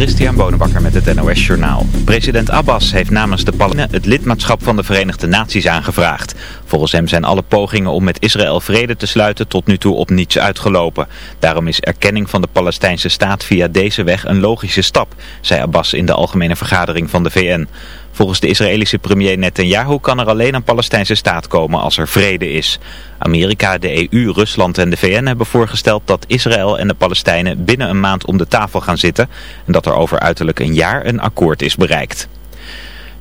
Christian Bonenbakker met het NOS Journaal. President Abbas heeft namens de Palestijnen het lidmaatschap van de Verenigde Naties aangevraagd. Volgens hem zijn alle pogingen om met Israël vrede te sluiten tot nu toe op niets uitgelopen. Daarom is erkenning van de Palestijnse staat via deze weg een logische stap, zei Abbas in de algemene vergadering van de VN. Volgens de Israëlische premier Netanyahu kan er alleen een Palestijnse staat komen als er vrede is. Amerika, de EU, Rusland en de VN hebben voorgesteld dat Israël en de Palestijnen binnen een maand om de tafel gaan zitten en dat er over uiterlijk een jaar een akkoord is bereikt.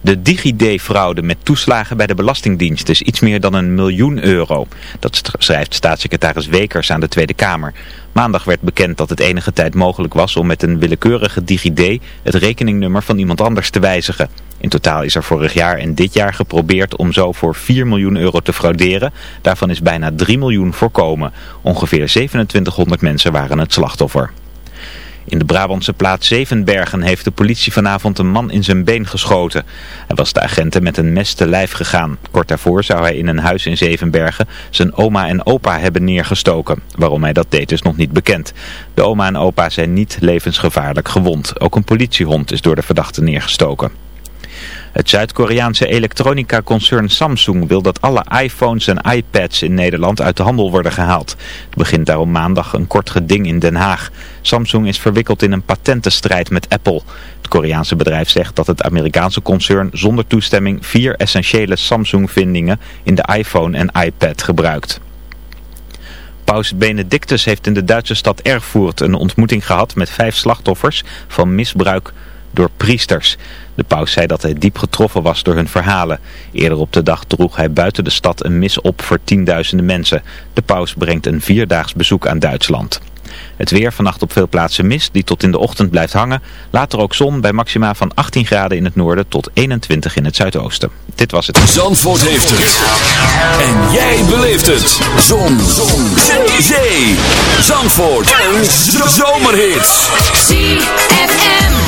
De DigiD-fraude met toeslagen bij de Belastingdienst is iets meer dan een miljoen euro. Dat schrijft staatssecretaris Wekers aan de Tweede Kamer. Maandag werd bekend dat het enige tijd mogelijk was om met een willekeurige DigiD het rekeningnummer van iemand anders te wijzigen. In totaal is er vorig jaar en dit jaar geprobeerd om zo voor 4 miljoen euro te frauderen. Daarvan is bijna 3 miljoen voorkomen. Ongeveer 2700 mensen waren het slachtoffer. In de Brabantse plaats Zevenbergen heeft de politie vanavond een man in zijn been geschoten. Hij was de agenten met een mes te lijf gegaan. Kort daarvoor zou hij in een huis in Zevenbergen zijn oma en opa hebben neergestoken. Waarom hij dat deed is nog niet bekend. De oma en opa zijn niet levensgevaarlijk gewond. Ook een politiehond is door de verdachte neergestoken. Het Zuid-Koreaanse elektronica-concern Samsung wil dat alle iPhones en iPads in Nederland uit de handel worden gehaald. Het begint daarom maandag een kort geding in Den Haag. Samsung is verwikkeld in een patentenstrijd met Apple. Het Koreaanse bedrijf zegt dat het Amerikaanse concern zonder toestemming vier essentiële Samsung-vindingen in de iPhone en iPad gebruikt. Paus Benedictus heeft in de Duitse stad Erfurt een ontmoeting gehad met vijf slachtoffers van misbruik door priesters. De paus zei dat hij diep getroffen was door hun verhalen. Eerder op de dag droeg hij buiten de stad een mis op voor tienduizenden mensen. De paus brengt een vierdaags bezoek aan Duitsland. Het weer vannacht op veel plaatsen mist die tot in de ochtend blijft hangen. Later ook zon bij maxima van 18 graden in het noorden tot 21 in het zuidoosten. Dit was het. Zandvoort heeft het. En jij beleeft het. Zon. zon. Zee. Zee. Zandvoort. Een zomerhit. ZFM.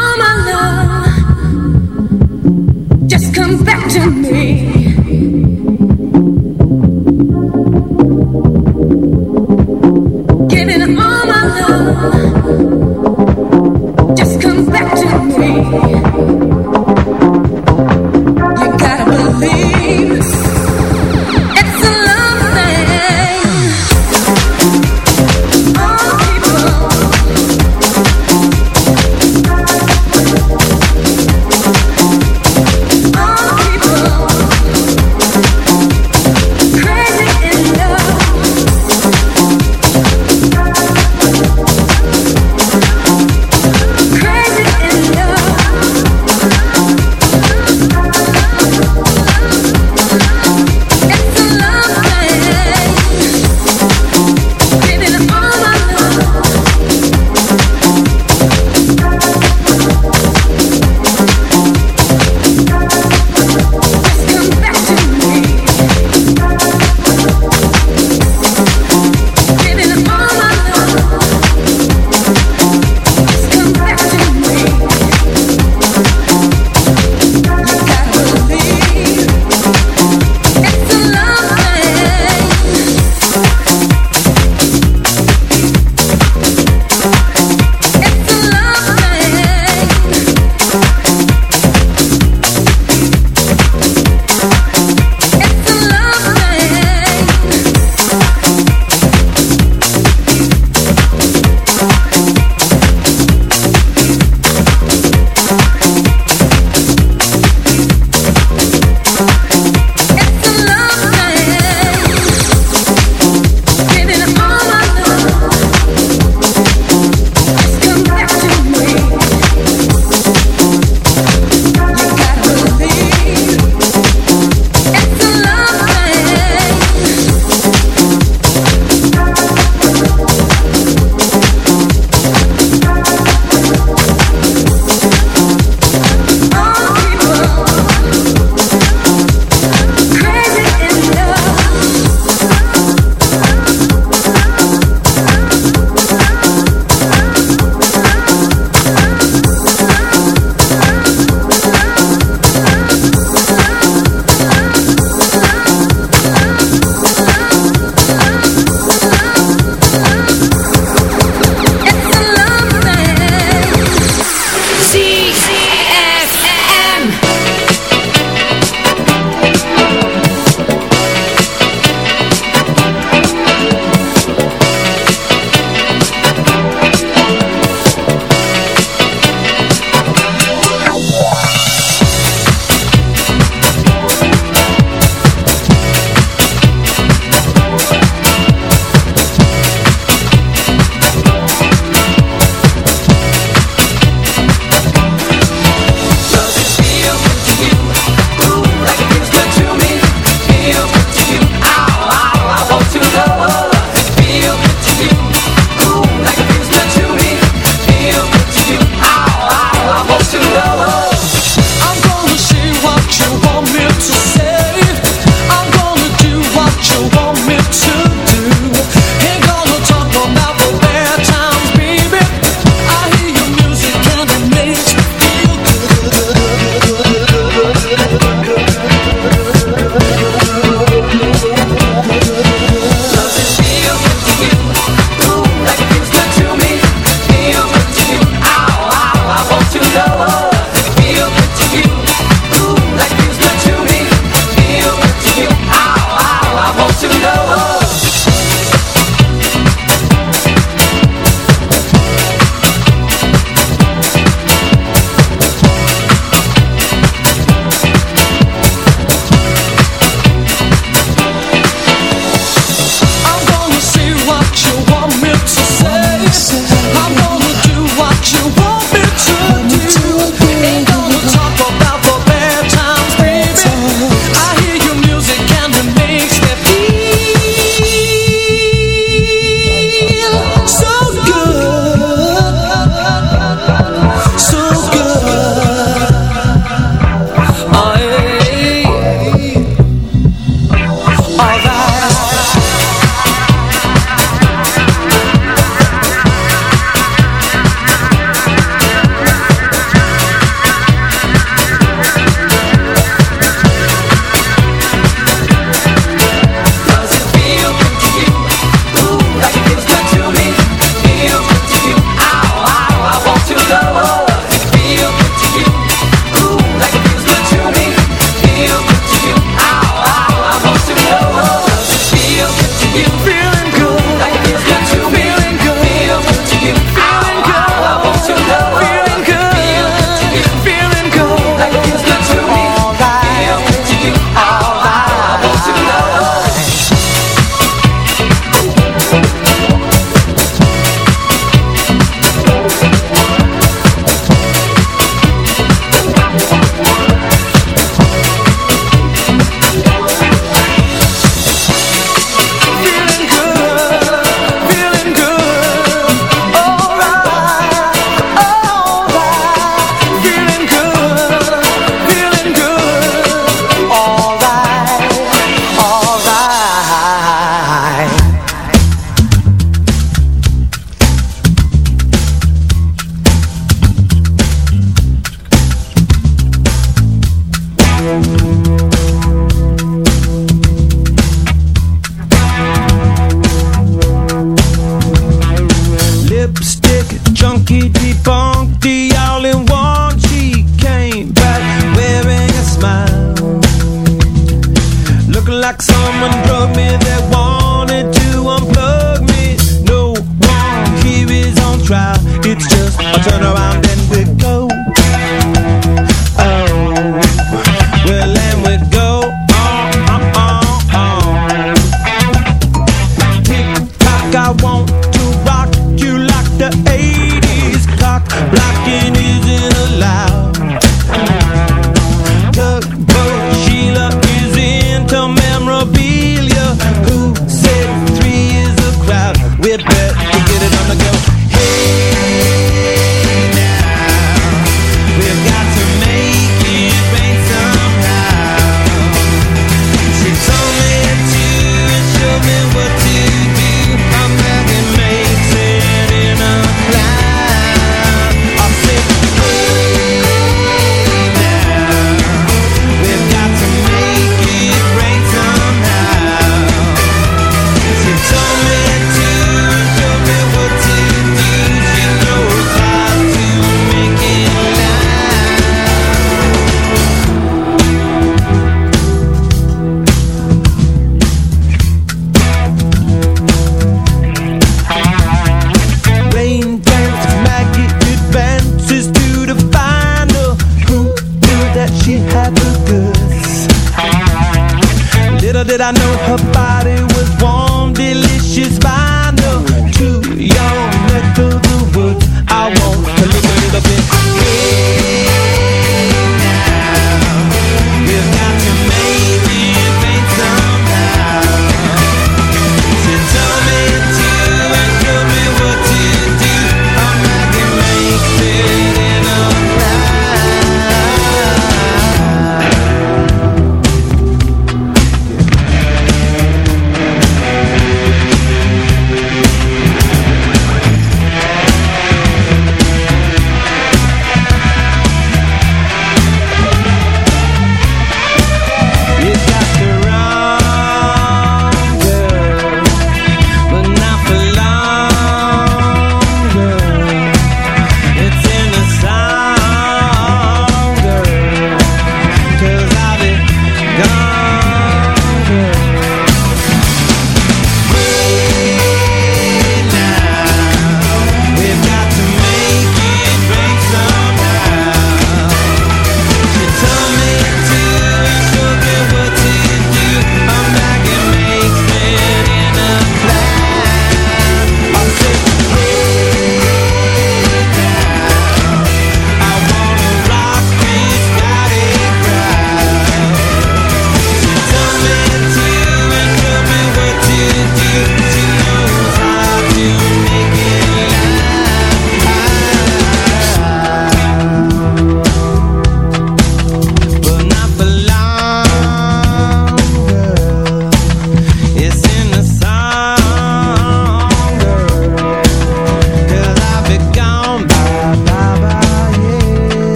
all my love, just come back to me.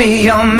be your man.